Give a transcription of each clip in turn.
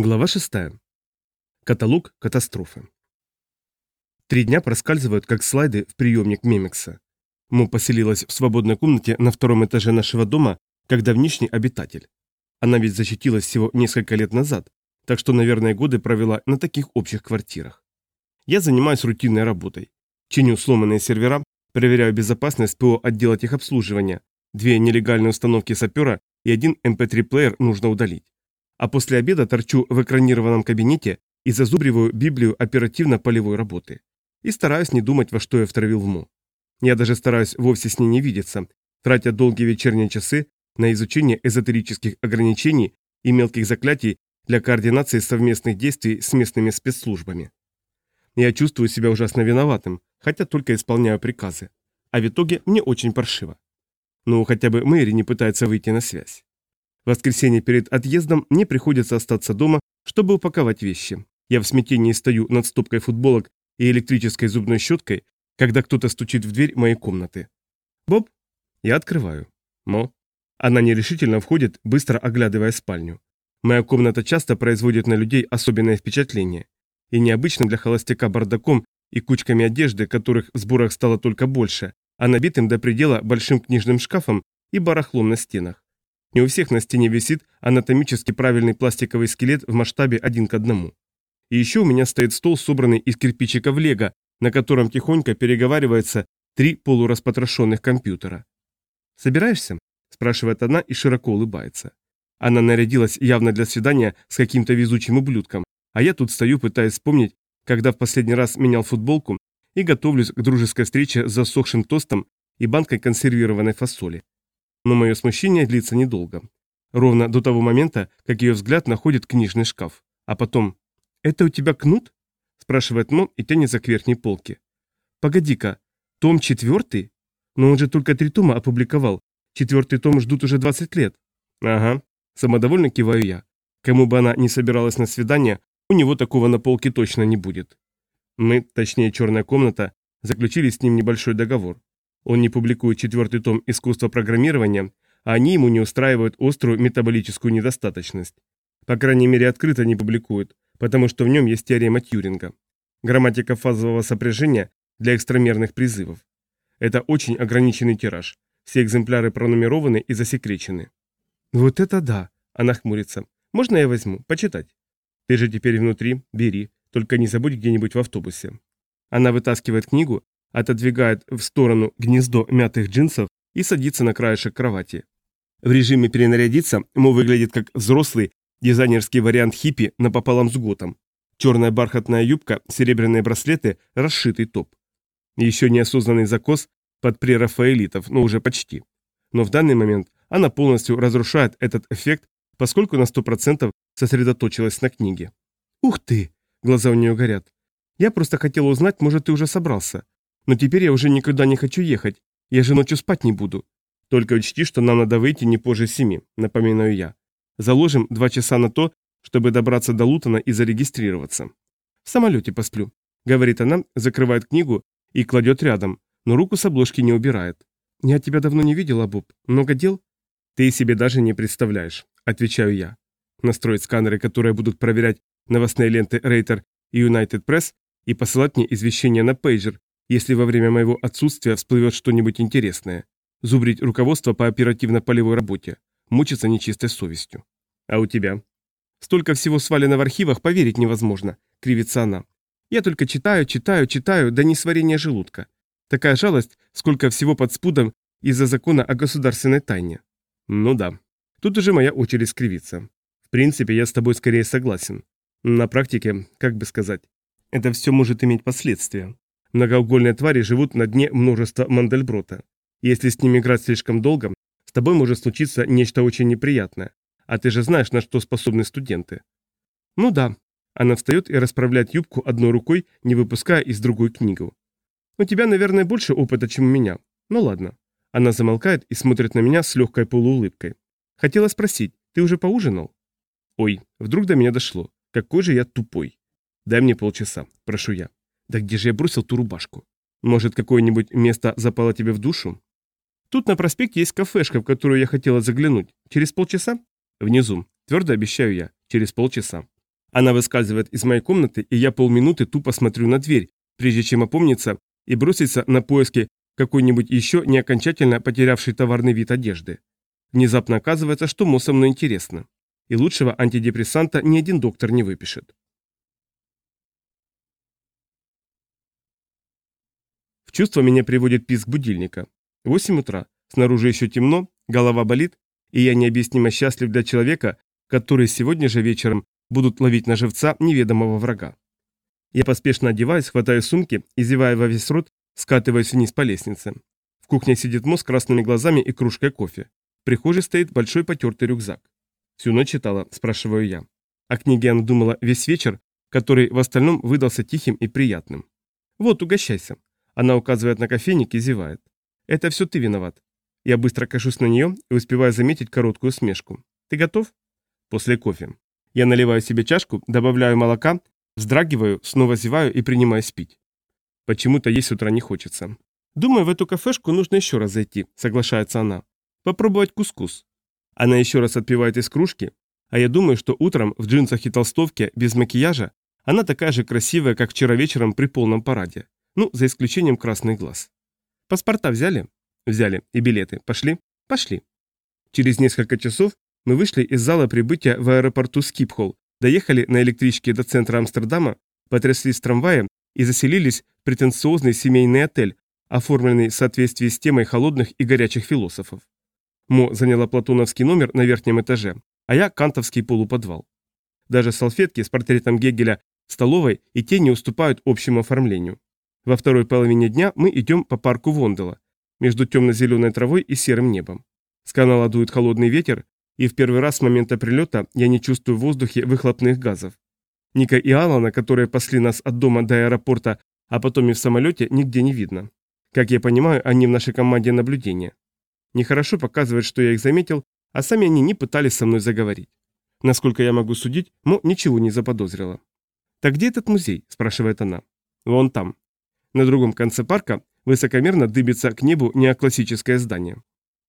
Глава 6. Каталог катастрофы. Три дня проскальзывают как слайды в приемник Мемекса. Мо поселилась в свободной комнате на втором этаже нашего дома, как давнишний обитатель. Она ведь защитилась всего несколько лет назад, так что, наверное, годы провела на таких общих квартирах. Я занимаюсь рутинной работой. Чиню сломанные сервера, проверяю безопасность ПО отдела техобслуживания, две нелегальные установки сапера и один MP3-плеер эм нужно удалить а после обеда торчу в экранированном кабинете и зазубриваю Библию оперативно-полевой работы. И стараюсь не думать, во что я втравил в МО. Я даже стараюсь вовсе с ней не видеться, тратя долгие вечерние часы на изучение эзотерических ограничений и мелких заклятий для координации совместных действий с местными спецслужбами. Я чувствую себя ужасно виноватым, хотя только исполняю приказы. А в итоге мне очень паршиво. Ну, хотя бы Мэри не пытается выйти на связь. Воскресенье перед отъездом мне приходится остаться дома, чтобы упаковать вещи. Я в смятении стою над стопкой футболок и электрической зубной щеткой, когда кто-то стучит в дверь моей комнаты. «Боб?» Я открываю. «Мо?» Она нерешительно входит, быстро оглядывая спальню. Моя комната часто производит на людей особенное впечатление. И необычным для холостяка бардаком и кучками одежды, которых в сборах стало только больше, а набитым до предела большим книжным шкафом и барахлом на стенах. Не у всех на стене висит анатомически правильный пластиковый скелет в масштабе один к одному. И еще у меня стоит стол, собранный из кирпичиков лего, на котором тихонько переговариваются три полураспотрошенных компьютера. «Собираешься?» – спрашивает она и широко улыбается. Она нарядилась явно для свидания с каким-то везучим ублюдком, а я тут стою, пытаясь вспомнить, когда в последний раз менял футболку и готовлюсь к дружеской встрече с засохшим тостом и банкой консервированной фасоли. Но мое смущение длится недолго. Ровно до того момента, как ее взгляд находит книжный шкаф. А потом «Это у тебя кнут?» спрашивает Мо и тянется к верхней полке. «Погоди-ка, том четвертый? Но он же только три тома опубликовал. Четвертый том ждут уже 20 лет». «Ага», самодовольно киваю я. Кому бы она ни собиралась на свидание, у него такого на полке точно не будет. Мы, точнее черная комната, заключили с ним небольшой договор. Он не публикует четвертый том искусства программирования, а они ему не устраивают острую метаболическую недостаточность. По крайней мере, открыто не публикуют, потому что в нем есть теорема Тьюринга. Грамматика фазового сопряжения для экстрамерных призывов. Это очень ограниченный тираж. Все экземпляры пронумерованы и засекречены. «Вот это да!» – она хмурится. «Можно я возьму? Почитать?» «Ты же теперь внутри. Бери. Только не забудь где-нибудь в автобусе». Она вытаскивает книгу, отодвигает в сторону гнездо мятых джинсов и садится на краешек кровати. В режиме перенарядиться Мо выглядит как взрослый дизайнерский вариант хиппи напополам с готом. Черная бархатная юбка, серебряные браслеты, расшитый топ. Еще неосознанный закос под прерафаэлитов, но уже почти. Но в данный момент она полностью разрушает этот эффект, поскольку на 100% сосредоточилась на книге. «Ух ты!» – глаза у нее горят. «Я просто хотела узнать, может, ты уже собрался. Но теперь я уже никогда не хочу ехать. Я же ночью спать не буду. Только учти, что нам надо выйти не позже семи, напоминаю я. Заложим два часа на то, чтобы добраться до Лутона и зарегистрироваться. В самолете посплю, говорит она, закрывает книгу и кладет рядом, но руку с обложки не убирает. Я тебя давно не видела, Боб. Много дел? Ты себе даже не представляешь, отвечаю я. Настроить сканеры, которые будут проверять новостные ленты Рейтер и United Press и посылать мне извещения на пейджер, если во время моего отсутствия всплывет что-нибудь интересное. Зубрить руководство по оперативно-полевой работе. Мучиться нечистой совестью. А у тебя? Столько всего свалено в архивах, поверить невозможно, кривится она. Я только читаю, читаю, читаю, да не сварение желудка. Такая жалость, сколько всего под спудом из-за закона о государственной тайне. Ну да. Тут уже моя очередь скривиться. В принципе, я с тобой скорее согласен. На практике, как бы сказать, это все может иметь последствия. Многоугольные твари живут на дне множества Мандельброта. Если с ними играть слишком долго, с тобой может случиться нечто очень неприятное. А ты же знаешь, на что способны студенты. Ну да. Она встает и расправляет юбку одной рукой, не выпуская из другой книгу. У тебя, наверное, больше опыта, чем у меня. Ну ладно. Она замолкает и смотрит на меня с легкой полуулыбкой. Хотела спросить, ты уже поужинал? Ой, вдруг до меня дошло. Какой же я тупой. Дай мне полчаса, прошу я. Да где же я бросил ту рубашку? Может, какое-нибудь место запало тебе в душу? Тут на проспекте есть кафешка, в которую я хотела заглянуть. Через полчаса? Внизу. Твердо обещаю я. Через полчаса. Она выскальзывает из моей комнаты, и я полминуты тупо смотрю на дверь, прежде чем опомниться и броситься на поиски какой-нибудь еще не окончательно потерявший товарный вид одежды. Внезапно оказывается, что мо со мной интересно. И лучшего антидепрессанта ни один доктор не выпишет. Чувство меня приводит писк будильника. 8 утра, снаружи еще темно, голова болит, и я необъяснимо счастлив для человека, который сегодня же вечером будут ловить на живца неведомого врага. Я поспешно одеваюсь, хватаю сумки и, зевая во весь рот, скатываюсь вниз по лестнице. В кухне сидит Мо с красными глазами и кружкой кофе. В прихожей стоит большой потертый рюкзак. «Всю ночь читала?» – спрашиваю я. О книге она думала весь вечер, который в остальном выдался тихим и приятным. «Вот, угощайся». Она указывает на кофейник и зевает. «Это все ты виноват». Я быстро кашусь на нее и успеваю заметить короткую смешку. «Ты готов?» «После кофе». Я наливаю себе чашку, добавляю молока, вздрагиваю, снова зеваю и принимаюсь пить. Почему-то есть утра не хочется. Думаю, в эту кафешку нужно еще раз зайти, соглашается она. Попробовать кускус. Она еще раз отпивает из кружки, а я думаю, что утром в джинсах и толстовке, без макияжа, она такая же красивая, как вчера вечером при полном параде. Ну, за исключением красных глаз. Паспорта взяли? Взяли. И билеты. Пошли? Пошли. Через несколько часов мы вышли из зала прибытия в аэропорту Скипхолл, доехали на электричке до центра Амстердама, потряслись трамваем и заселились в претенциозный семейный отель, оформленный в соответствии с темой холодных и горячих философов. Мо заняла платоновский номер на верхнем этаже, а я кантовский полуподвал. Даже салфетки с портретом Гегеля в столовой и те не уступают общему оформлению. Во второй половине дня мы идем по парку Вондела, между темно-зеленой травой и серым небом. С канала дует холодный ветер, и в первый раз с момента прилета я не чувствую в воздухе выхлопных газов. Ника и Алана, которые пасли нас от дома до аэропорта, а потом и в самолете, нигде не видно. Как я понимаю, они в нашей команде наблюдения. Нехорошо показывать, что я их заметил, а сами они не пытались со мной заговорить. Насколько я могу судить, Мо ничего не заподозрила. «Так где этот музей?» – спрашивает она. «Вон там». На другом конце парка высокомерно дыбится к небу неоклассическое здание.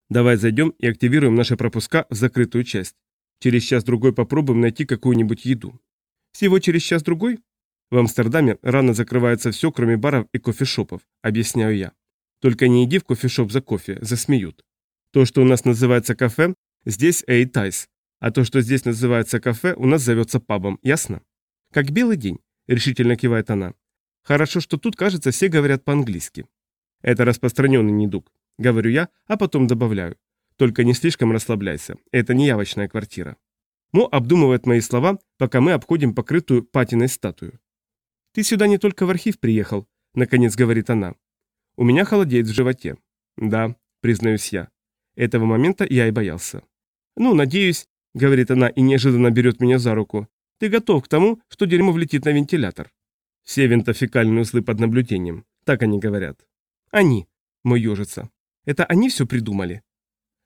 Давай зайдем и активируем наши пропуска в закрытую часть. Через час-другой попробуем найти какую-нибудь еду. Всего через час-другой? В Амстердаме рано закрывается все, кроме баров и кофешопов, объясняю я. Только не иди в кофешоп за кофе, засмеют. То, что у нас называется кафе, здесь эйтайс, а то, что здесь называется кафе, у нас зовется пабом, ясно? Как белый день, решительно кивает она. Хорошо, что тут, кажется, все говорят по-английски. Это распространенный недуг. Говорю я, а потом добавляю. Только не слишком расслабляйся, это не явочная квартира. Мо обдумывает мои слова, пока мы обходим покрытую патиной статую. «Ты сюда не только в архив приехал», — наконец говорит она. «У меня холодеет в животе». «Да», — признаюсь я. Этого момента я и боялся. «Ну, надеюсь», — говорит она и неожиданно берет меня за руку. «Ты готов к тому, что дерьмо влетит на вентилятор?» Все винтофекальные узлы под наблюдением. Так они говорят. «Они», — мой ежится. Это они все придумали?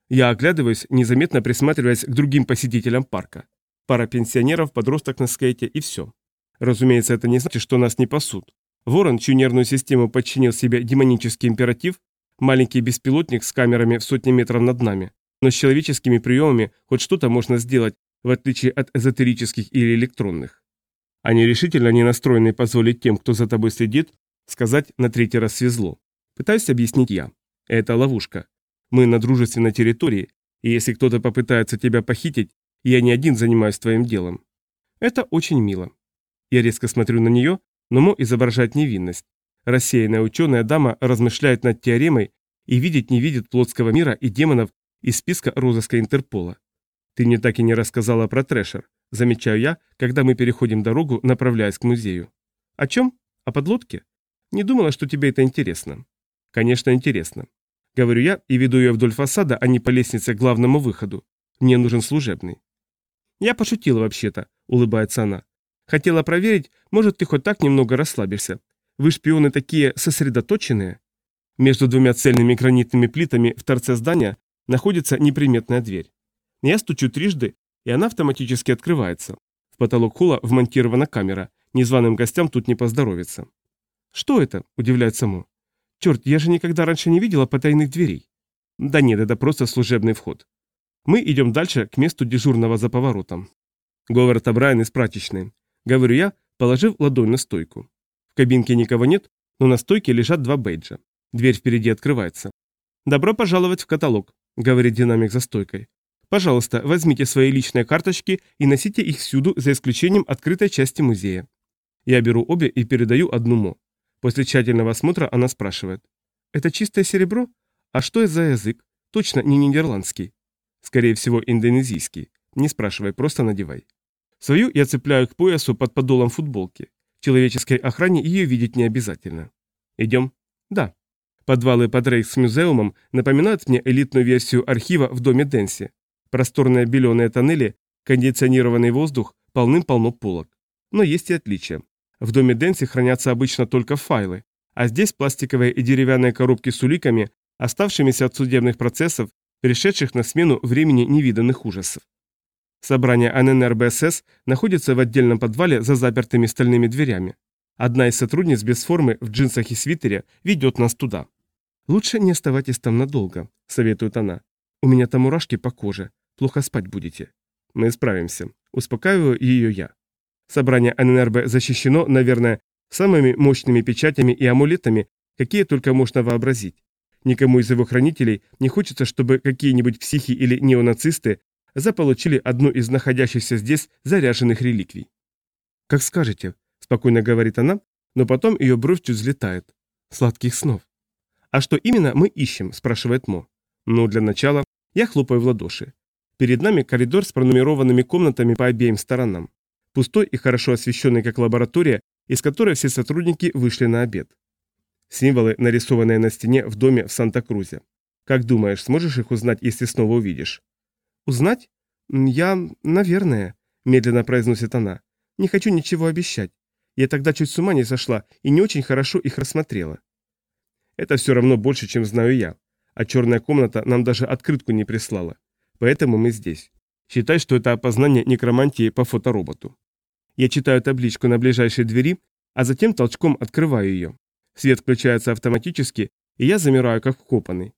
Я оглядываюсь, незаметно присматриваясь к другим посетителям парка. Пара пенсионеров, подросток на скейте и все. Разумеется, это не значит, что нас не пасут. Ворон, чью нервную систему подчинил себе демонический императив, маленький беспилотник с камерами в сотни метров над нами. Но с человеческими приемами хоть что-то можно сделать, в отличие от эзотерических или электронных. Они решительно не настроены позволить тем, кто за тобой следит, сказать на третий раз свезло. Пытаюсь объяснить я. Это ловушка. Мы на дружественной территории, и если кто-то попытается тебя похитить, я не один занимаюсь твоим делом. Это очень мило. Я резко смотрю на нее, но Мо изображает невинность. Рассеянная ученая дама размышляет над теоремой и видеть не видит плотского мира и демонов из списка розыска Интерпола. Ты мне так и не рассказала про Трэшер, замечаю я, когда мы переходим дорогу, направляясь к музею. О чем? О подлодке? Не думала, что тебе это интересно. Конечно, интересно. Говорю я и веду ее вдоль фасада, а не по лестнице к главному выходу. Мне нужен служебный. Я пошутила вообще-то, улыбается она. Хотела проверить, может, ты хоть так немного расслабишься. Вы шпионы такие сосредоточенные. Между двумя цельными гранитными плитами в торце здания находится неприметная дверь. Я стучу трижды, и она автоматически открывается. В потолок холла вмонтирована камера. Незваным гостям тут не поздоровится. «Что это?» – удивляется Мо. Черт, я же никогда раньше не видела потайных дверей. Да нет, это просто служебный вход. Мы идем дальше к месту дежурного за поворотом. Говард Абрайан из прачечной. Говорю я, положив ладонь на стойку. В кабинке никого нет, но на стойке лежат два бейджа. Дверь впереди открывается. «Добро пожаловать в каталог», — говорит динамик за стойкой. «Пожалуйста, возьмите свои личные карточки и носите их всюду, за исключением открытой части музея». Я беру обе и передаю одну Мо. После тщательного осмотра она спрашивает. «Это чистое серебро? А что это за язык? Точно не нидерландский». Скорее всего, индонезийский. Не спрашивай, просто надевай. Свою я цепляю к поясу под подолом футболки. Человеческой охране ее видеть не обязательно. Идем? Да. Подвалы под Рейхсмюзеумом напоминают мне элитную версию архива в доме Дэнси. Просторные беленые тоннели, кондиционированный воздух, полным-полно полок. Но есть и отличия. В доме Дэнси хранятся обычно только файлы, а здесь пластиковые и деревянные коробки с уликами, оставшимися от судебных процессов, перешедших на смену времени невиданных ужасов. Собрание ННРБСС находится в отдельном подвале за запертыми стальными дверями. Одна из сотрудниц без формы в джинсах и свитере ведет нас туда. «Лучше не оставайтесь там надолго», — советует она. «У меня там мурашки по коже. Плохо спать будете». «Мы справимся», — успокаиваю ее я. Собрание ННРБ защищено, наверное, самыми мощными печатями и амулетами, какие только можно вообразить. Никому из его хранителей не хочется, чтобы какие-нибудь психи или неонацисты заполучили одну из находящихся здесь заряженных реликвий. «Как скажете», — спокойно говорит она, но потом ее бровь чуть взлетает. «Сладких снов». «А что именно мы ищем?» – спрашивает Мо. «Ну, для начала я хлопаю в ладоши. Перед нами коридор с пронумерованными комнатами по обеим сторонам. Пустой и хорошо освещенный как лаборатория, из которой все сотрудники вышли на обед. Символы, нарисованные на стене в доме в Санта-Крузе. Как думаешь, сможешь их узнать, если снова увидишь? «Узнать? Я... наверное», — медленно произносит она. «Не хочу ничего обещать. Я тогда чуть с ума не сошла и не очень хорошо их рассмотрела». «Это все равно больше, чем знаю я. А черная комната нам даже открытку не прислала. Поэтому мы здесь. Считай, что это опознание некромантии по фотороботу». Я читаю табличку на ближайшей двери, а затем толчком открываю ее. Свет включается автоматически, и я замираю как вкопанный.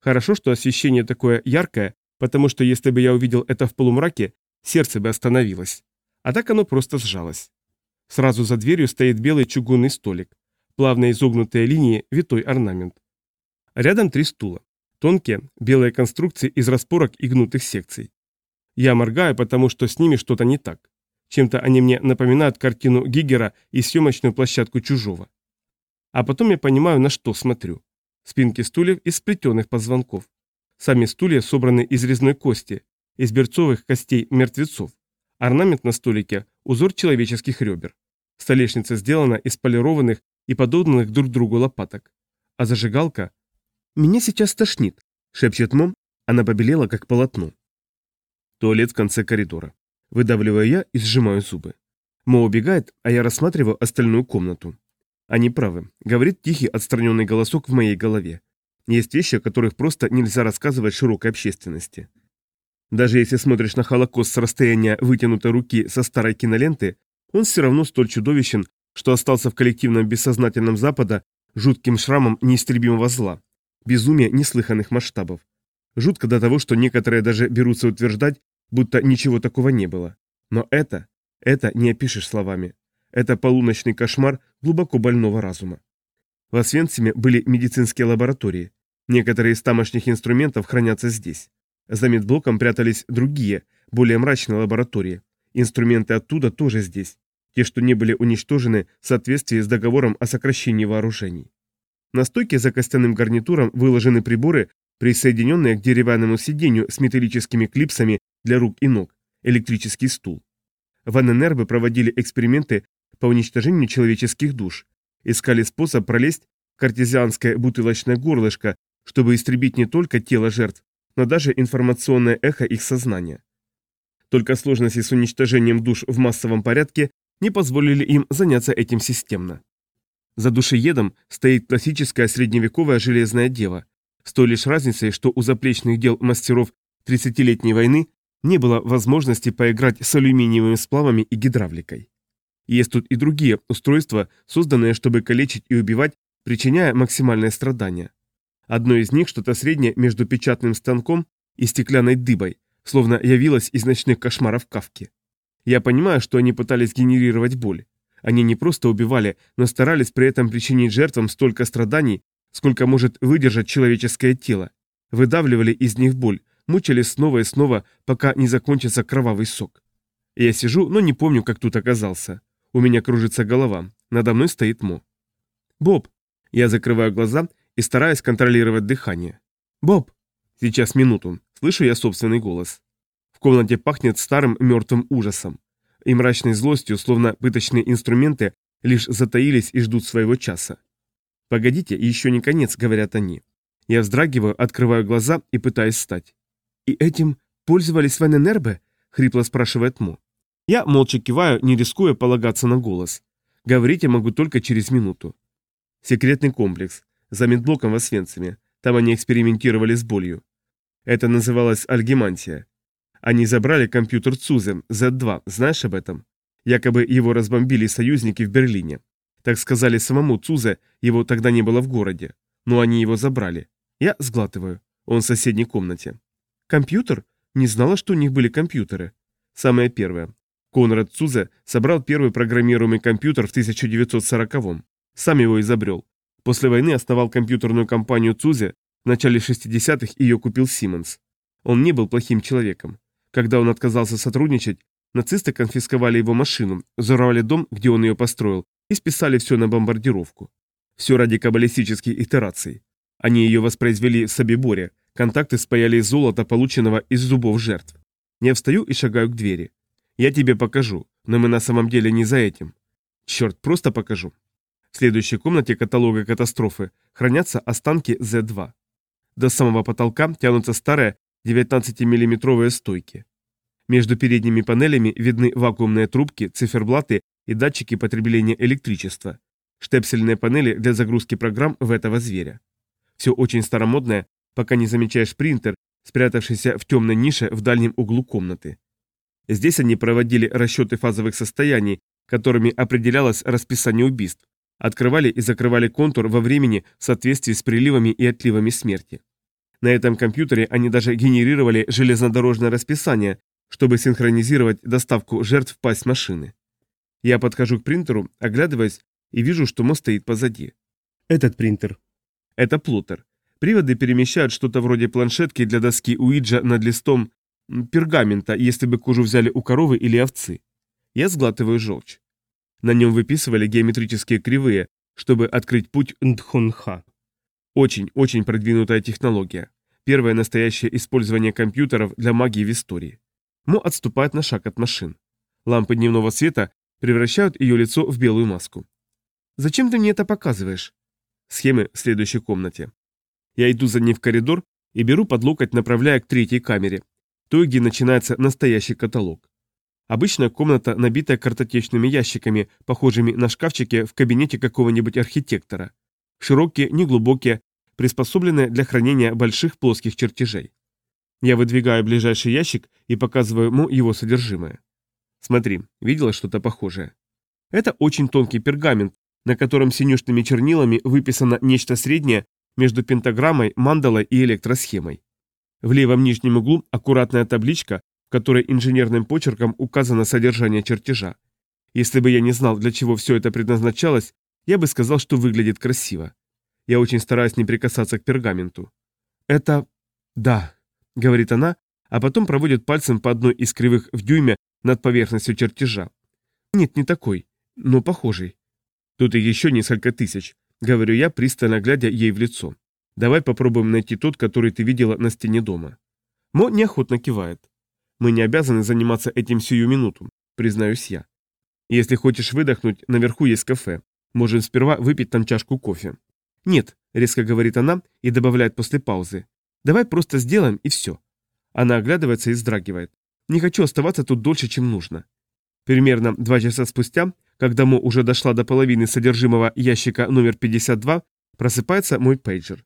Хорошо, что освещение такое яркое, потому что если бы я увидел это в полумраке, сердце бы остановилось. А так оно просто сжалось. Сразу за дверью стоит белый чугунный столик. Плавно изогнутые линии, витой орнамент. Рядом три стула. Тонкие, белые конструкции из распорок и гнутых секций. Я моргаю, потому что с ними что-то не так. Чем-то они мне напоминают картину Гигера и съемочную площадку Чужого. А потом я понимаю, на что смотрю. Спинки стульев из сплетенных позвонков. Сами стулья собраны из резной кости, из берцовых костей мертвецов. Орнамент на столике – узор человеческих ребер. Столешница сделана из полированных и подобных друг другу лопаток. А зажигалка... «Меня сейчас тошнит», – шепчет Мом, она побелела, как полотно. Туалет в конце коридора. Выдавливаю я и сжимаю зубы. Мо убегает, а я рассматриваю остальную комнату. Они правы, говорит тихий отстраненный голосок в моей голове. Есть вещи, о которых просто нельзя рассказывать широкой общественности. Даже если смотришь на Холокост с расстояния вытянутой руки со старой киноленты, он все равно столь чудовищен, что остался в коллективном бессознательном Запада жутким шрамом неистребимого зла, безумия неслыханных масштабов. Жутко до того, что некоторые даже берутся утверждать, будто ничего такого не было. Но это, это не опишешь словами. Это полуночный кошмар глубоко больного разума. В Освенциме были медицинские лаборатории, Некоторые из тамошних инструментов хранятся здесь. За медблоком прятались другие, более мрачные лаборатории. Инструменты оттуда тоже здесь. Те, что не были уничтожены в соответствии с договором о сокращении вооружений. На стойке за костяным гарнитуром выложены приборы, присоединенные к деревянному сиденью с металлическими клипсами для рук и ног, электрический стул. В ННРБ проводили эксперименты по уничтожению человеческих душ, искали способ пролезть в картезианское бутылочное горлышко чтобы истребить не только тело жертв, но даже информационное эхо их сознания. Только сложности с уничтожением душ в массовом порядке не позволили им заняться этим системно. За душеедом стоит классическая средневековая железная дева, с той лишь разницей, что у заплечных дел мастеров 30-летней войны не было возможности поиграть с алюминиевыми сплавами и гидравликой. Есть тут и другие устройства, созданные, чтобы калечить и убивать, причиняя максимальное страдание. Одно из них что-то среднее между печатным станком и стеклянной дыбой, словно явилось из ночных кошмаров Кавки. Я понимаю, что они пытались генерировать боль. Они не просто убивали, но старались при этом причинить жертвам столько страданий, сколько может выдержать человеческое тело. Выдавливали из них боль, мучили снова и снова, пока не закончится кровавый сок. Я сижу, но не помню, как тут оказался. У меня кружится голова, надо мной стоит Мо. «Боб!» Я закрываю глаза и стараюсь контролировать дыхание. «Боб!» Сейчас минуту. Слышу я собственный голос. В комнате пахнет старым мертвым ужасом. И мрачной злостью, словно пыточные инструменты, лишь затаились и ждут своего часа. «Погодите, еще не конец», — говорят они. Я вздрагиваю, открываю глаза и пытаюсь встать. «И этим пользовались Вененербе?» — хрипло спрашивает Мо. Я молча киваю, не рискуя полагаться на голос. Говорить я могу только через минуту. Секретный комплекс. За медблоком в Освенциме. Там они экспериментировали с болью. Это называлось альгемантия. Они забрали компьютер Цузе, Z2, знаешь об этом? Якобы его разбомбили союзники в Берлине. Так сказали самому Цузе, его тогда не было в городе. Но они его забрали. Я сглатываю. Он в соседней комнате. Компьютер? Не знала, что у них были компьютеры. Самое первое. Конрад Цузе собрал первый программируемый компьютер в 1940-м. Сам его изобрел. После войны основал компьютерную компанию Цузе, в начале 60-х ее купил Сименс. Он не был плохим человеком. Когда он отказался сотрудничать, нацисты конфисковали его машину, взорвали дом, где он ее построил, и списали все на бомбардировку. Все ради каббалистических итераций. Они ее воспроизвели в Собиборе, контакты спаяли из золота, полученного из зубов жертв. Я встаю и шагаю к двери. Я тебе покажу, но мы на самом деле не за этим. Черт, просто покажу. В следующей комнате каталога катастрофы хранятся останки Z2. До самого потолка тянутся старые 19-миллиметровые стойки. Между передними панелями видны вакуумные трубки, циферблаты и датчики потребления электричества. Штепсельные панели для загрузки программ в этого зверя. Все очень старомодное, пока не замечаешь принтер, спрятавшийся в темной нише в дальнем углу комнаты. Здесь они проводили расчеты фазовых состояний, которыми определялось расписание убийств, открывали и закрывали контур во времени в соответствии с приливами и отливами смерти. На этом компьютере они даже генерировали железнодорожное расписание, чтобы синхронизировать доставку жертв в пасть машины. Я подхожу к принтеру, оглядываясь и вижу, что мост стоит позади. Этот принтер. Это плоттер. Приводы перемещают что-то вроде планшетки для доски Уиджа над листом пергамента, если бы кожу взяли у коровы или овцы. Я сглатываю желчь. На нем выписывали геометрические кривые, чтобы открыть путь Ндхонха. Очень-очень продвинутая технология. Первое настоящее использование компьютеров для магии в истории. Мо отступает на шаг от машин. Лампы дневного света превращают ее лицо в белую маску. «Зачем ты мне это показываешь?» Схемы в следующей комнате. Я иду за ней в коридор и беру под локоть, направляя к третьей камере, той, где начинается настоящий каталог. Обычная комната, набитая картотечными ящиками, похожими на шкафчики в кабинете какого-нибудь архитектора. Широкие, неглубокие, приспособленные для хранения больших плоских чертежей. Я выдвигаю ближайший ящик и показываю ему его содержимое. Смотри, видела что-то похожее? Это очень тонкий пергамент, на котором синюшными чернилами выписано нечто среднее между пентаграммой, мандалой и электросхемой. В левом нижнем углу аккуратная табличка, в которой инженерным почерком указано содержание чертежа. Если бы я не знал, для чего все это предназначалось, я бы сказал, что выглядит красиво. Я очень стараюсь не прикасаться к пергаменту. Это... да, говорит она, а потом проводит пальцем по одной из кривых в дюйме над поверхностью чертежа. Нет, не такой, но похожий. Тут и еще несколько тысяч, говорю я, пристально глядя ей в лицо. Давай попробуем найти тот, который ты видела на стене дома. Мо неохотно кивает. Мы не обязаны заниматься этим сию минуту, признаюсь я. Если хочешь выдохнуть, наверху есть кафе. Можем сперва выпить там чашку кофе. Нет, резко говорит она и добавляет после паузы. Давай просто сделаем и все. Она оглядывается и вздрагивает. Не хочу оставаться тут дольше, чем нужно. Примерно два часа спустя, когда Мо уже дошла до половины содержимого ящика номер 52, просыпается мой пейджер.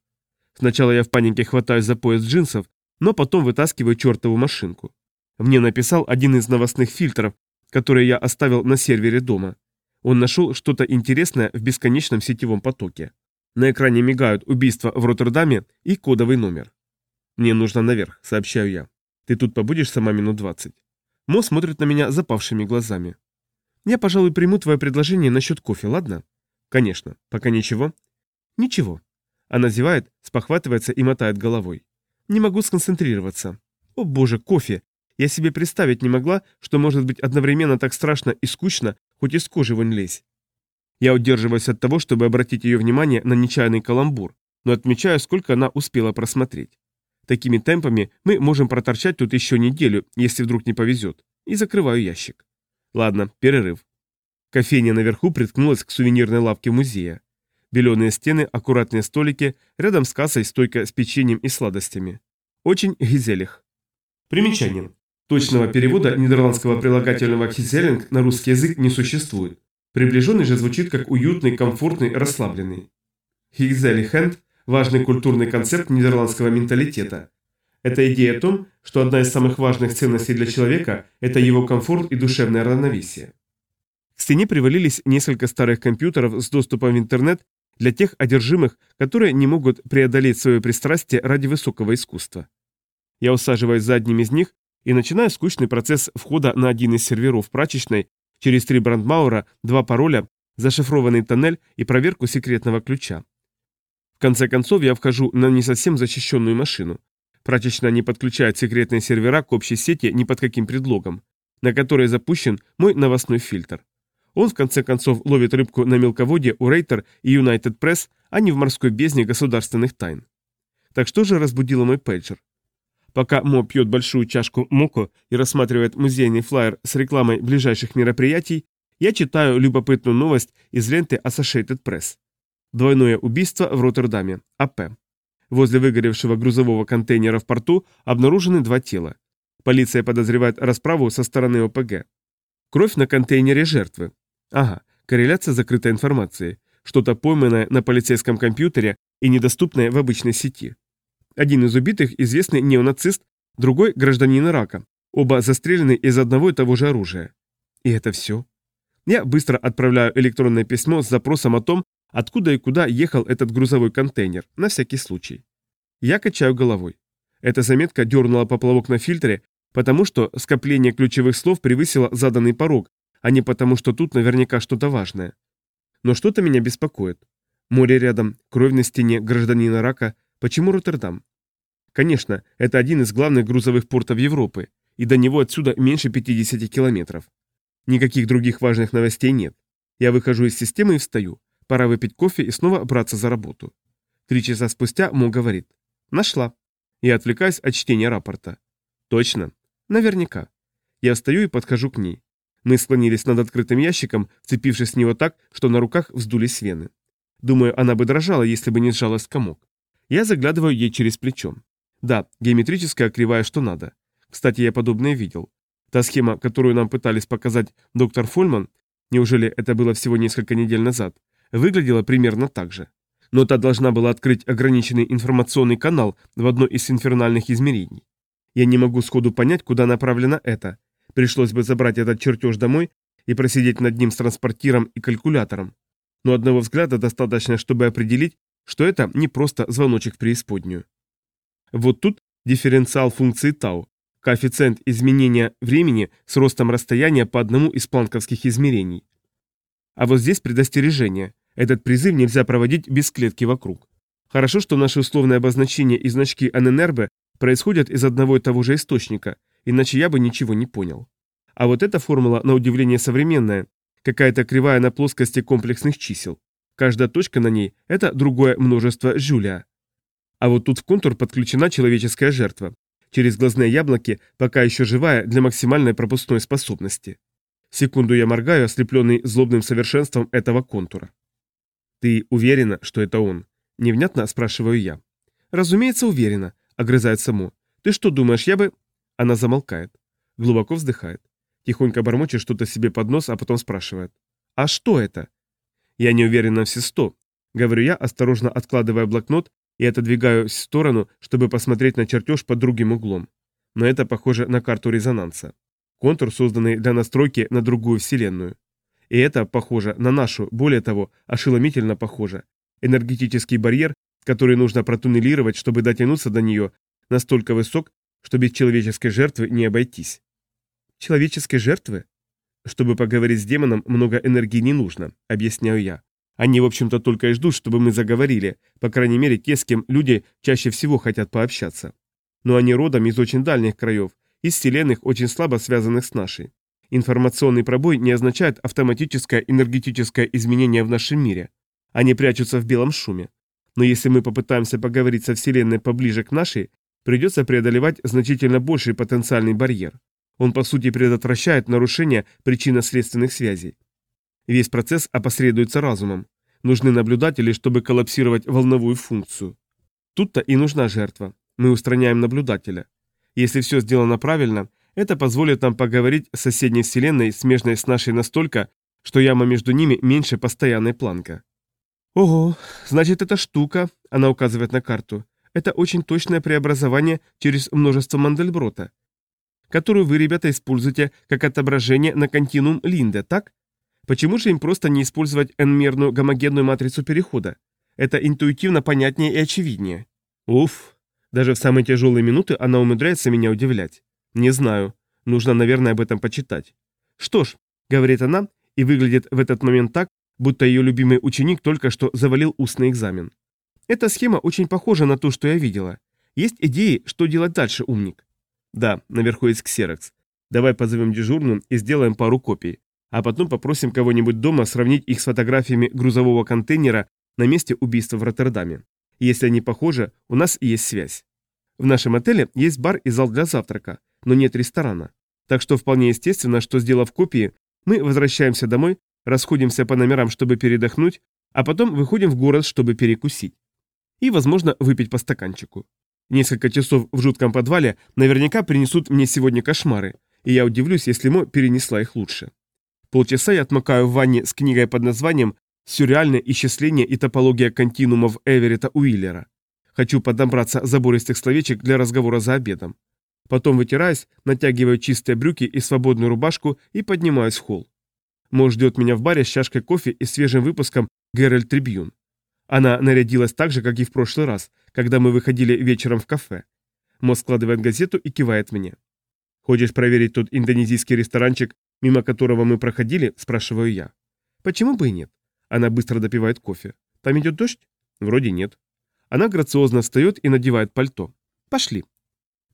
Сначала я в панике хватаюсь за пояс джинсов, но потом вытаскиваю чертову машинку. Мне написал один из новостных фильтров, которые я оставил на сервере дома. Он нашел что-то интересное в бесконечном сетевом потоке. На экране мигают убийства в Роттердаме и кодовый номер. «Мне нужно наверх», — сообщаю я. «Ты тут побудешь сама минут двадцать?» Мо смотрит на меня запавшими глазами. «Я, пожалуй, приму твое предложение насчет кофе, ладно?» «Конечно. Пока ничего?» «Ничего». Она зевает, спохватывается и мотает головой. «Не могу сконцентрироваться. О боже, кофе! Я себе представить не могла, что может быть одновременно так страшно и скучно, хоть из кожи вон лезь. Я удерживаюсь от того, чтобы обратить ее внимание на нечаянный каламбур, но отмечаю, сколько она успела просмотреть. Такими темпами мы можем проторчать тут еще неделю, если вдруг не повезет. И закрываю ящик. Ладно, перерыв. Кофейня наверху приткнулась к сувенирной лавке музея. Беленые стены, аккуратные столики, рядом с кассой стойка с печеньем и сладостями. Очень гизелих. Примечание. Точного перевода нидерландского прилагательного хизелинг на русский язык не существует. Приближенный же звучит как уютный, комфортный, расслабленный. Хигзелихенд – важный культурный концепт нидерландского менталитета. Это идея о том, что одна из самых важных ценностей для человека – это его комфорт и душевное равновесие. К стене привалились несколько старых компьютеров с доступом в интернет для тех одержимых, которые не могут преодолеть свое пристрастие ради высокого искусства. Я усаживаюсь за одним из них и начинаю скучный процесс входа на один из серверов прачечной через три брандмаура, два пароля, зашифрованный тоннель и проверку секретного ключа. В конце концов я вхожу на не совсем защищенную машину. Прачечная не подключает секретные сервера к общей сети ни под каким предлогом, на которой запущен мой новостной фильтр. Он в конце концов ловит рыбку на мелководье у Рейтер и United Press, а не в морской бездне государственных тайн. Так что же разбудило мой пейджер? Пока Мо пьет большую чашку моко и рассматривает музейный флаер с рекламой ближайших мероприятий, я читаю любопытную новость из ленты Associated Press. Двойное убийство в Роттердаме. АП. Возле выгоревшего грузового контейнера в порту обнаружены два тела. Полиция подозревает расправу со стороны ОПГ. Кровь на контейнере жертвы. Ага, корреляция закрытой информации. Что-то пойманное на полицейском компьютере и недоступное в обычной сети. Один из убитых – известный неонацист, другой – гражданин Ирака. Оба застрелены из одного и того же оружия. И это все. Я быстро отправляю электронное письмо с запросом о том, откуда и куда ехал этот грузовой контейнер, на всякий случай. Я качаю головой. Эта заметка дернула поплавок на фильтре, потому что скопление ключевых слов превысило заданный порог, а не потому, что тут наверняка что-то важное. Но что-то меня беспокоит. Море рядом, кровь на стене, гражданина Рака, Почему Роттердам? Конечно, это один из главных грузовых портов Европы, и до него отсюда меньше 50 километров. Никаких других важных новостей нет. Я выхожу из системы и встаю. Пора выпить кофе и снова браться за работу. Три часа спустя Мо говорит. Нашла. Я отвлекаюсь от чтения рапорта. Точно. Наверняка. Я встаю и подхожу к ней. Мы склонились над открытым ящиком, вцепившись в него так, что на руках вздулись вены. Думаю, она бы дрожала, если бы не сжалась комок. Я заглядываю ей через плечо. Да, геометрическая кривая что надо. Кстати, я подобное видел. Та схема, которую нам пытались показать доктор Фольман, неужели это было всего несколько недель назад, выглядела примерно так же. Но та должна была открыть ограниченный информационный канал в одно из инфернальных измерений. Я не могу сходу понять, куда направлено это. Пришлось бы забрать этот чертеж домой и просидеть над ним с транспортиром и калькулятором. Но одного взгляда достаточно, чтобы определить, что это не просто звоночек в преисподнюю. Вот тут дифференциал функции тау, коэффициент изменения времени с ростом расстояния по одному из планковских измерений. А вот здесь предостережение. Этот призыв нельзя проводить без клетки вокруг. Хорошо, что наши условные обозначения и значки ННРБ происходят из одного и того же источника, иначе я бы ничего не понял. А вот эта формула, на удивление, современная, какая-то кривая на плоскости комплексных чисел. Каждая точка на ней – это другое множество Жюля. А вот тут в контур подключена человеческая жертва. Через глазные яблоки, пока еще живая, для максимальной пропускной способности. Секунду я моргаю, ослепленный злобным совершенством этого контура. «Ты уверена, что это он?» – невнятно спрашиваю я. «Разумеется, уверена», – огрызается Мо. «Ты что думаешь, я бы...» Она замолкает. Глубоко вздыхает. Тихонько бормочет что-то себе под нос, а потом спрашивает. «А что это?» Я не уверен на все сто. Говорю я, осторожно откладывая блокнот и отодвигаюсь в сторону, чтобы посмотреть на чертеж под другим углом. Но это похоже на карту резонанса. Контур, созданный для настройки на другую вселенную. И это похоже на нашу, более того, ошеломительно похоже. Энергетический барьер, который нужно протуннелировать, чтобы дотянуться до нее, настолько высок, что без человеческой жертвы не обойтись. Человеческой жертвы? Чтобы поговорить с демоном, много энергии не нужно, объясняю я. Они, в общем-то, только и ждут, чтобы мы заговорили, по крайней мере, те, с кем люди чаще всего хотят пообщаться. Но они родом из очень дальних краев, из вселенных, очень слабо связанных с нашей. Информационный пробой не означает автоматическое энергетическое изменение в нашем мире. Они прячутся в белом шуме. Но если мы попытаемся поговорить со Вселенной поближе к нашей, придется преодолевать значительно больший потенциальный барьер. Он, по сути, предотвращает нарушение причинно-следственных связей. Весь процесс опосредуется разумом. Нужны наблюдатели, чтобы коллапсировать волновую функцию. Тут-то и нужна жертва. Мы устраняем наблюдателя. Если все сделано правильно, это позволит нам поговорить с соседней вселенной, смежной с нашей настолько, что яма между ними меньше постоянной планка. Ого, значит, эта штука, она указывает на карту, это очень точное преобразование через множество Мандельброта которую вы, ребята, используете как отображение на континуум Линде, так? Почему же им просто не использовать n-мерную гомогенную матрицу перехода? Это интуитивно понятнее и очевиднее. Уф, даже в самые тяжелые минуты она умудряется меня удивлять. Не знаю, нужно, наверное, об этом почитать. Что ж, говорит она, и выглядит в этот момент так, будто ее любимый ученик только что завалил устный экзамен. Эта схема очень похожа на ту, что я видела. Есть идеи, что делать дальше, умник? Да, наверху есть ксерокс. Давай позовем дежурную и сделаем пару копий. А потом попросим кого-нибудь дома сравнить их с фотографиями грузового контейнера на месте убийства в Роттердаме. Если они похожи, у нас есть связь. В нашем отеле есть бар и зал для завтрака, но нет ресторана. Так что вполне естественно, что сделав копии, мы возвращаемся домой, расходимся по номерам, чтобы передохнуть, а потом выходим в город, чтобы перекусить. И, возможно, выпить по стаканчику. Несколько часов в жутком подвале наверняка принесут мне сегодня кошмары, и я удивлюсь, если Мо перенесла их лучше. Полчаса я отмокаю в ванне с книгой под названием «Сюрреальное исчисление и топология континуумов Эверета Уиллера». Хочу подобраться забористых словечек для разговора за обедом. Потом вытираюсь, натягиваю чистые брюки и свободную рубашку и поднимаюсь в холл. Мо ждет меня в баре с чашкой кофе и свежим выпуском Геральт Трибьюн. Она нарядилась так же, как и в прошлый раз, когда мы выходили вечером в кафе. Мо складывает газету и кивает мне. «Хочешь проверить тот индонезийский ресторанчик, мимо которого мы проходили?» – спрашиваю я. «Почему бы и нет?» Она быстро допивает кофе. «Там идет дождь?» «Вроде нет». Она грациозно встает и надевает пальто. «Пошли».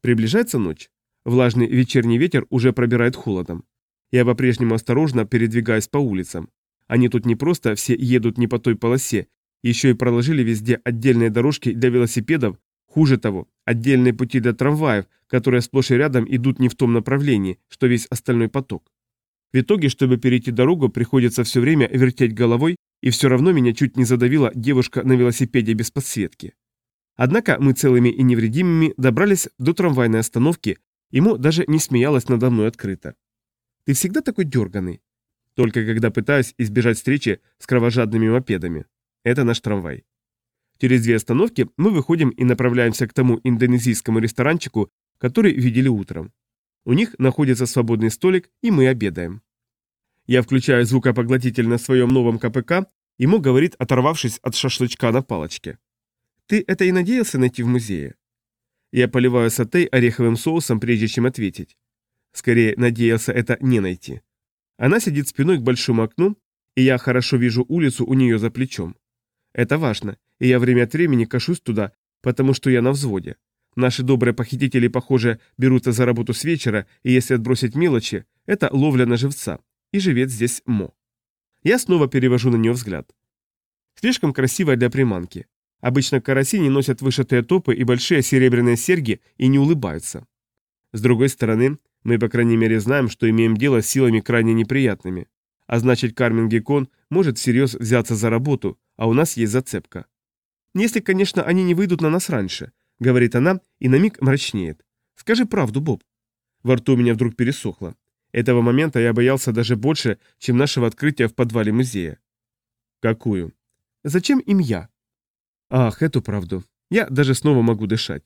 Приближается ночь. Влажный вечерний ветер уже пробирает холодом. Я по-прежнему осторожно передвигаюсь по улицам. Они тут не просто все едут не по той полосе еще и проложили везде отдельные дорожки для велосипедов, хуже того, отдельные пути для трамваев, которые сплошь и рядом идут не в том направлении, что весь остальной поток. В итоге, чтобы перейти дорогу, приходится все время вертеть головой, и все равно меня чуть не задавила девушка на велосипеде без подсветки. Однако мы целыми и невредимыми добрались до трамвайной остановки, ему даже не смеялась надо мной открыто. «Ты всегда такой дерганый?» Только когда пытаюсь избежать встречи с кровожадными мопедами. Это наш трамвай. Через две остановки мы выходим и направляемся к тому индонезийскому ресторанчику, который видели утром. У них находится свободный столик, и мы обедаем. Я включаю звукопоглотитель на своем новом КПК, ему говорит, оторвавшись от шашлычка на палочке. «Ты это и надеялся найти в музее?» Я поливаю сатей ореховым соусом, прежде чем ответить. Скорее, надеялся это не найти. Она сидит спиной к большому окну, и я хорошо вижу улицу у нее за плечом. Это важно, и я время от времени кашусь туда, потому что я на взводе. Наши добрые похитители, похоже, берутся за работу с вечера, и если отбросить мелочи, это ловля на живца. И живет здесь Мо. Я снова перевожу на нее взгляд. Слишком красивая для приманки. Обычно караси не носят вышитые топы и большие серебряные серьги и не улыбаются. С другой стороны, мы, по крайней мере, знаем, что имеем дело с силами крайне неприятными. А значит, Кармен Гекон может всерьез взяться за работу, а у нас есть зацепка. Если, конечно, они не выйдут на нас раньше, говорит она и на миг мрачнеет. Скажи правду, Боб. Во рту у меня вдруг пересохло. Этого момента я боялся даже больше, чем нашего открытия в подвале музея. Какую? Зачем им я? Ах, эту правду. Я даже снова могу дышать.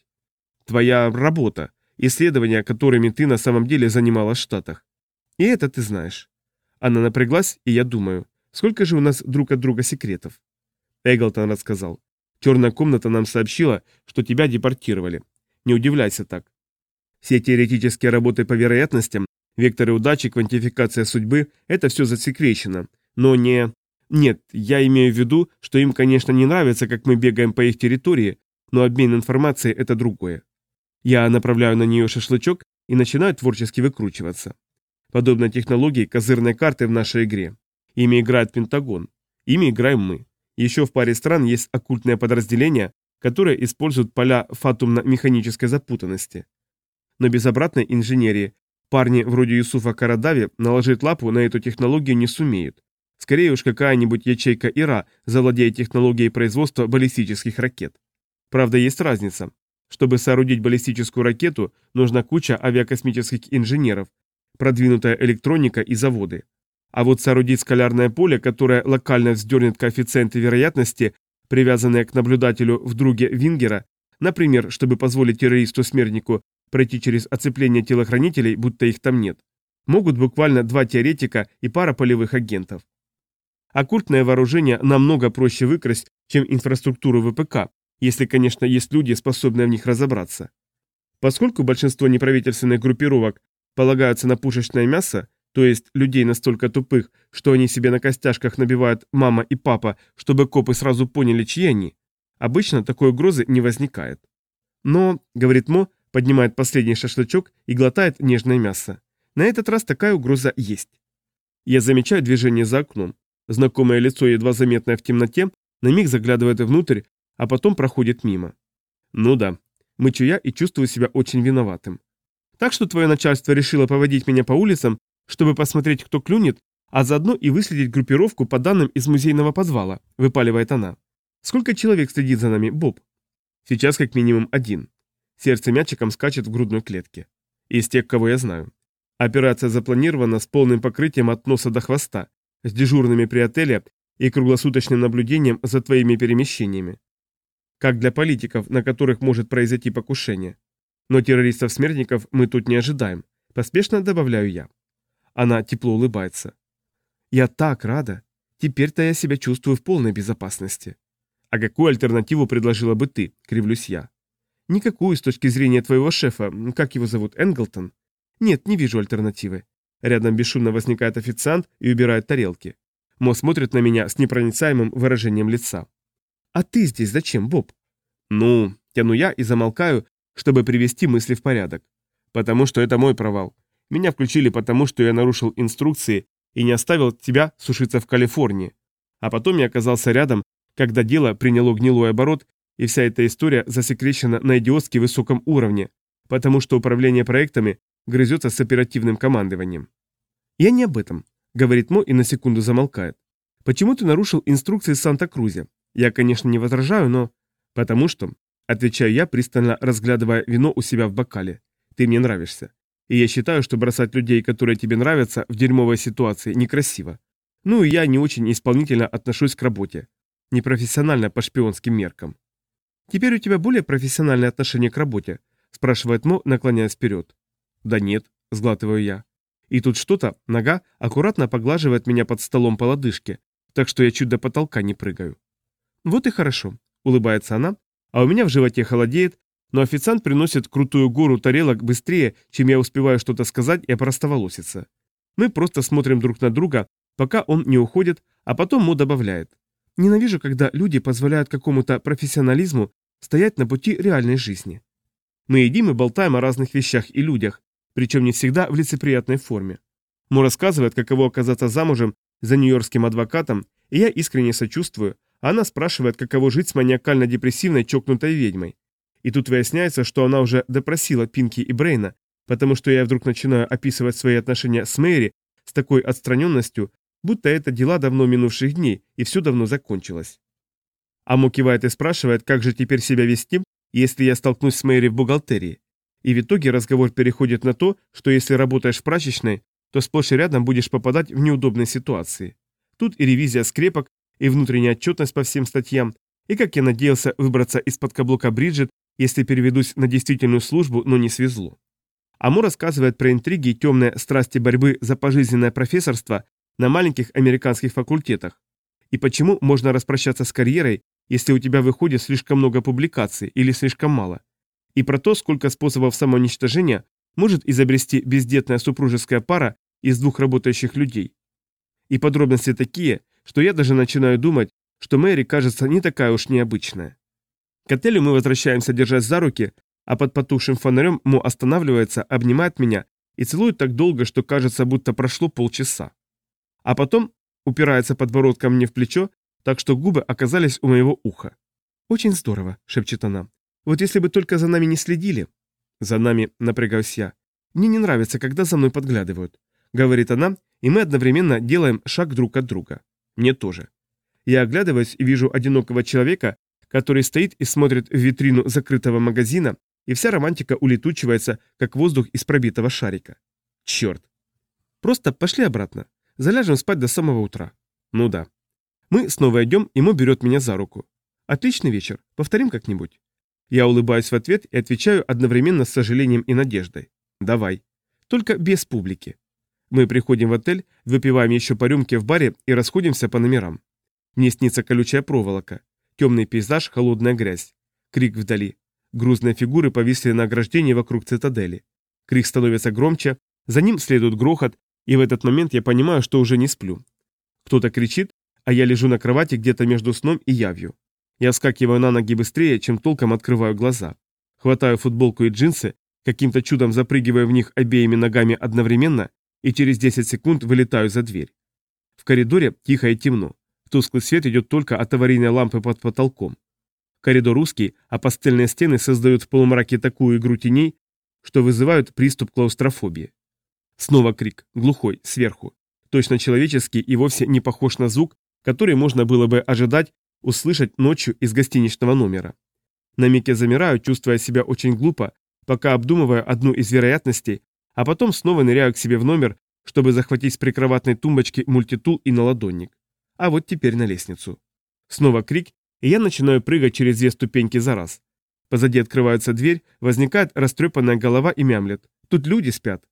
Твоя работа, исследования, которыми ты на самом деле занималась в Штатах. И это ты знаешь. Она напряглась, и я думаю, сколько же у нас друг от друга секретов. Эглтон рассказал. Черная комната нам сообщила, что тебя депортировали. Не удивляйся так. Все теоретические работы по вероятностям Векторы удачи, квантификация судьбы – это все засекречено. Но не... Нет, я имею в виду, что им, конечно, не нравится, как мы бегаем по их территории, но обмен информацией – это другое. Я направляю на нее шашлычок и начинаю творчески выкручиваться. Подобной технологии козырной карты в нашей игре. Ими играет Пентагон. Ими играем мы. Еще в паре стран есть оккультное подразделение, которое использует поля фатумно-механической запутанности. Но без обратной инженерии парни вроде Юсуфа Карадави наложить лапу на эту технологию не сумеют. Скорее уж какая-нибудь ячейка ИРА завладеет технологией производства баллистических ракет. Правда, есть разница. Чтобы соорудить баллистическую ракету, нужна куча авиакосмических инженеров, продвинутая электроника и заводы. А вот соорудить скалярное поле, которое локально вздернет коэффициенты вероятности, привязанные к наблюдателю в друге Вингера, например, чтобы позволить террористу-смертнику пройти через оцепление телохранителей, будто их там нет, могут буквально два теоретика и пара полевых агентов. Оккультное вооружение намного проще выкрасть, чем инфраструктуру ВПК, если, конечно, есть люди, способные в них разобраться. Поскольку большинство неправительственных группировок полагаются на пушечное мясо, то есть людей настолько тупых, что они себе на костяшках набивают мама и папа, чтобы копы сразу поняли, чьи они, обычно такой угрозы не возникает. Но, говорит Мо, поднимает последний шашлычок и глотает нежное мясо. На этот раз такая угроза есть. Я замечаю движение за окном. Знакомое лицо, едва заметное в темноте, на миг заглядывает внутрь, а потом проходит мимо. Ну да, мычу я и чувствую себя очень виноватым. Так что твое начальство решило поводить меня по улицам, чтобы посмотреть, кто клюнет, а заодно и выследить группировку по данным из музейного подвала, выпаливает она. Сколько человек следит за нами, Боб? Сейчас как минимум один. Сердце мячиком скачет в грудной клетке. Из тех, кого я знаю. Операция запланирована с полным покрытием от носа до хвоста, с дежурными при отеле и круглосуточным наблюдением за твоими перемещениями как для политиков, на которых может произойти покушение. Но террористов-смертников мы тут не ожидаем, поспешно добавляю я. Она тепло улыбается. Я так рада. Теперь-то я себя чувствую в полной безопасности. А какую альтернативу предложила бы ты, кривлюсь я? Никакую с точки зрения твоего шефа, как его зовут, Энглтон? Нет, не вижу альтернативы. Рядом бесшумно возникает официант и убирает тарелки. Мо смотрит на меня с непроницаемым выражением лица. «А ты здесь зачем, Боб?» «Ну, тяну я и замолкаю, чтобы привести мысли в порядок. Потому что это мой провал. Меня включили потому, что я нарушил инструкции и не оставил тебя сушиться в Калифорнии. А потом я оказался рядом, когда дело приняло гнилой оборот, и вся эта история засекречена на идиотски высоком уровне, потому что управление проектами грызется с оперативным командованием. «Я не об этом», — говорит Мо и на секунду замолкает. «Почему ты нарушил инструкции Санта-Крузе? Я, конечно, не возражаю, но... Потому что, отвечаю я, пристально разглядывая вино у себя в бокале, ты мне нравишься. И я считаю, что бросать людей, которые тебе нравятся, в дерьмовой ситуации некрасиво. Ну и я не очень исполнительно отношусь к работе. Непрофессионально по шпионским меркам. Теперь у тебя более профессиональное отношение к работе? Спрашивает Мо, наклоняясь вперед. Да нет, сглатываю я. И тут что-то, нога, аккуратно поглаживает меня под столом по лодыжке, так что я чуть до потолка не прыгаю. «Вот и хорошо», — улыбается она, а у меня в животе холодеет, но официант приносит крутую гору тарелок быстрее, чем я успеваю что-то сказать и опростоволоситься. Мы просто смотрим друг на друга, пока он не уходит, а потом Мо добавляет. «Ненавижу, когда люди позволяют какому-то профессионализму стоять на пути реальной жизни». Мы едим и болтаем о разных вещах и людях, причем не всегда в лицеприятной форме. Мо рассказывает, каково оказаться замужем за нью-йоркским адвокатом, и я искренне сочувствую, она спрашивает, каково жить с маниакально-депрессивной чокнутой ведьмой. И тут выясняется, что она уже допросила Пинки и Брейна, потому что я вдруг начинаю описывать свои отношения с Мэри с такой отстраненностью, будто это дела давно минувших дней, и все давно закончилось. Амо кивает и спрашивает, как же теперь себя вести, если я столкнусь с Мэри в бухгалтерии. И в итоге разговор переходит на то, что если работаешь в прачечной, то сплошь и рядом будешь попадать в неудобные ситуации. Тут и ревизия скрепок, и внутренняя отчетность по всем статьям, и, как я надеялся, выбраться из-под каблука Бриджит, если переведусь на действительную службу, но не свезло. Аму рассказывает про интриги и темные страсти борьбы за пожизненное профессорство на маленьких американских факультетах, и почему можно распрощаться с карьерой, если у тебя выходит слишком много публикаций или слишком мало, и про то, сколько способов самоуничтожения может изобрести бездетная супружеская пара из двух работающих людей. И подробности такие, что я даже начинаю думать, что Мэри кажется не такая уж необычная. К отелю мы возвращаемся, держась за руки, а под потухшим фонарем Мо останавливается, обнимает меня и целует так долго, что кажется, будто прошло полчаса. А потом упирается подбородком мне в плечо, так что губы оказались у моего уха. «Очень здорово», — шепчет она. «Вот если бы только за нами не следили». «За нами», — напрягаюсь я. «Мне не нравится, когда за мной подглядывают», — говорит она, и мы одновременно делаем шаг друг от друга. Мне тоже. Я оглядываюсь и вижу одинокого человека, который стоит и смотрит в витрину закрытого магазина, и вся романтика улетучивается, как воздух из пробитого шарика. Черт. Просто пошли обратно. Заляжем спать до самого утра. Ну да. Мы снова идем, и Мо берет меня за руку. Отличный вечер. Повторим как-нибудь. Я улыбаюсь в ответ и отвечаю одновременно с сожалением и надеждой. Давай. Только без публики. Мы приходим в отель, выпиваем еще по рюмке в баре и расходимся по номерам. Мне снится колючая проволока. Темный пейзаж, холодная грязь. Крик вдали. Грузные фигуры повисли на ограждении вокруг цитадели. Крик становится громче, за ним следует грохот, и в этот момент я понимаю, что уже не сплю. Кто-то кричит, а я лежу на кровати где-то между сном и явью. Я вскакиваю на ноги быстрее, чем толком открываю глаза. Хватаю футболку и джинсы, каким-то чудом запрыгиваю в них обеими ногами одновременно и через 10 секунд вылетаю за дверь. В коридоре тихо и темно. Тусклый свет идет только от аварийной лампы под потолком. Коридор узкий, а пастельные стены создают в полумраке такую игру теней, что вызывают приступ клаустрофобии. Снова крик, глухой, сверху. Точно человеческий и вовсе не похож на звук, который можно было бы ожидать услышать ночью из гостиничного номера. На миг замираю, чувствуя себя очень глупо, пока обдумываю одну из вероятностей, а потом снова ныряю к себе в номер, чтобы захватить с прикроватной тумбочки мультитул и наладонник. А вот теперь на лестницу. Снова крик, и я начинаю прыгать через две ступеньки за раз. Позади открывается дверь, возникает растрепанная голова и мямлет. Тут люди спят.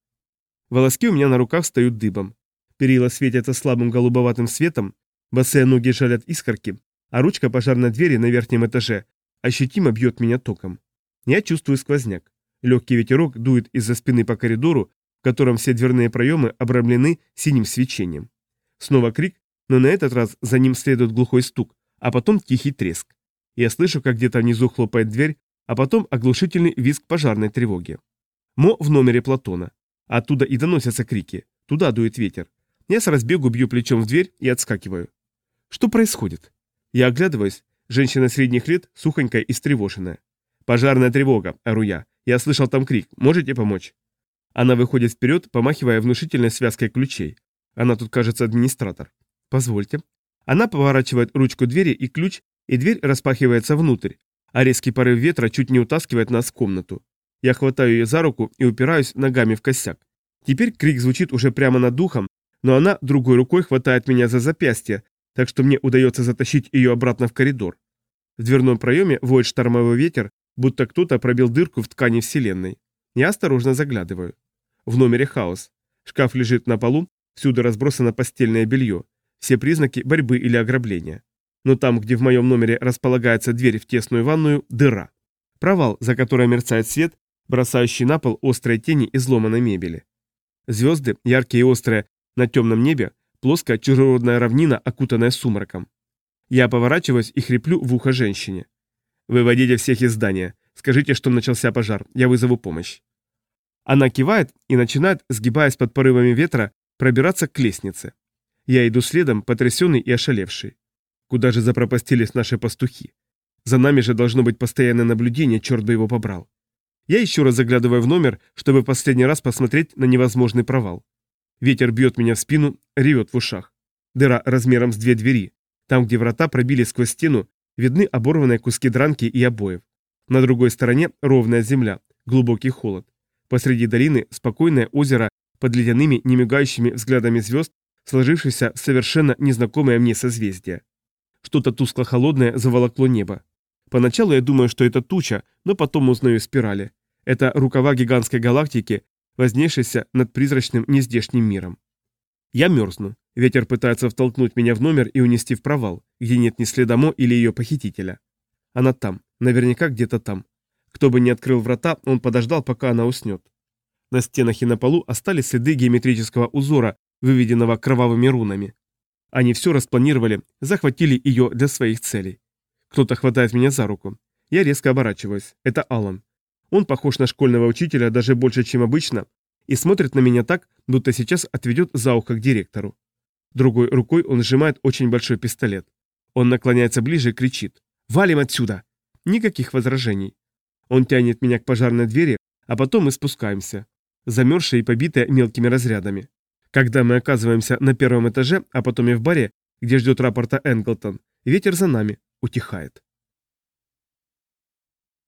Волоски у меня на руках встают дыбом. Перила светятся слабым голубоватым светом, босые ноги жалят искорки, а ручка пожарной двери на верхнем этаже ощутимо бьет меня током. Я чувствую сквозняк. Легкий ветерок дует из-за спины по коридору, в котором все дверные проемы обрамлены синим свечением. Снова крик, но на этот раз за ним следует глухой стук, а потом тихий треск. Я слышу, как где-то внизу хлопает дверь, а потом оглушительный визг пожарной тревоги. Мо в номере Платона. Оттуда и доносятся крики. Туда дует ветер. Я с разбегу бью плечом в дверь и отскакиваю. Что происходит? Я оглядываюсь. Женщина средних лет, сухонькая и встревоженная. «Пожарная тревога», — ору я. «Я слышал там крик. Можете помочь?» Она выходит вперед, помахивая внушительной связкой ключей. Она тут, кажется, администратор. «Позвольте», она поворачивает ручку двери и ключ, и дверь распахивается внутрь, а резкий порыв ветра чуть не утаскивает нас в комнату. Я хватаю ее за руку и упираюсь ногами в косяк. Теперь крик звучит уже прямо над духом, но она другой рукой хватает меня за запястье, так что мне удается затащить ее обратно в коридор. В дверном проеме воет штормовой ветер, будто кто-то пробил дырку в ткани вселенной. Я осторожно заглядываю. В номере хаос. Шкаф лежит на полу, всюду разбросано постельное белье все признаки борьбы или ограбления. Но там, где в моем номере располагается дверь в тесную ванную, дыра. Провал, за которой мерцает свет, бросающий на пол острые тени изломанной мебели. Звезды, яркие и острые, на темном небе, плоская чужеродная равнина, окутанная сумраком. Я поворачиваюсь и хриплю в ухо женщине. «Выводите всех из здания. Скажите, что начался пожар. Я вызову помощь». Она кивает и начинает, сгибаясь под порывами ветра, пробираться к лестнице. Я иду следом, потрясенный и ошалевший. Куда же запропастились наши пастухи? За нами же должно быть постоянное наблюдение, черт бы его побрал. Я еще раз заглядываю в номер, чтобы последний раз посмотреть на невозможный провал. Ветер бьет меня в спину, ревет в ушах. Дыра размером с две двери. Там, где врата пробили сквозь стену, видны оборванные куски дранки и обоев. На другой стороне ровная земля, глубокий холод. Посреди долины спокойное озеро под ледяными, немигающими взглядами звезд сложившееся совершенно незнакомое мне созвездие. Что-то тускло-холодное заволокло небо. Поначалу я думаю, что это туча, но потом узнаю спирали. Это рукава гигантской галактики, вознесшейся над призрачным нездешним миром. Я мерзну. Ветер пытается втолкнуть меня в номер и унести в провал, где нет ни следа Мо или ее похитителя. Она там, наверняка где-то там. Кто бы ни открыл врата, он подождал, пока она уснет. На стенах и на полу остались следы геометрического узора, выведенного кровавыми рунами. Они все распланировали, захватили ее для своих целей. Кто-то хватает меня за руку. Я резко оборачиваюсь. Это Алан. Он похож на школьного учителя даже больше, чем обычно, и смотрит на меня так, будто сейчас отведет за ухо к директору. Другой рукой он сжимает очень большой пистолет. Он наклоняется ближе и кричит. «Валим отсюда!» Никаких возражений. Он тянет меня к пожарной двери, а потом мы спускаемся. Замерзшие и побитые мелкими разрядами. Когда мы оказываемся на первом этаже, а потом и в баре, где ждет рапорта Энглтон, ветер за нами утихает.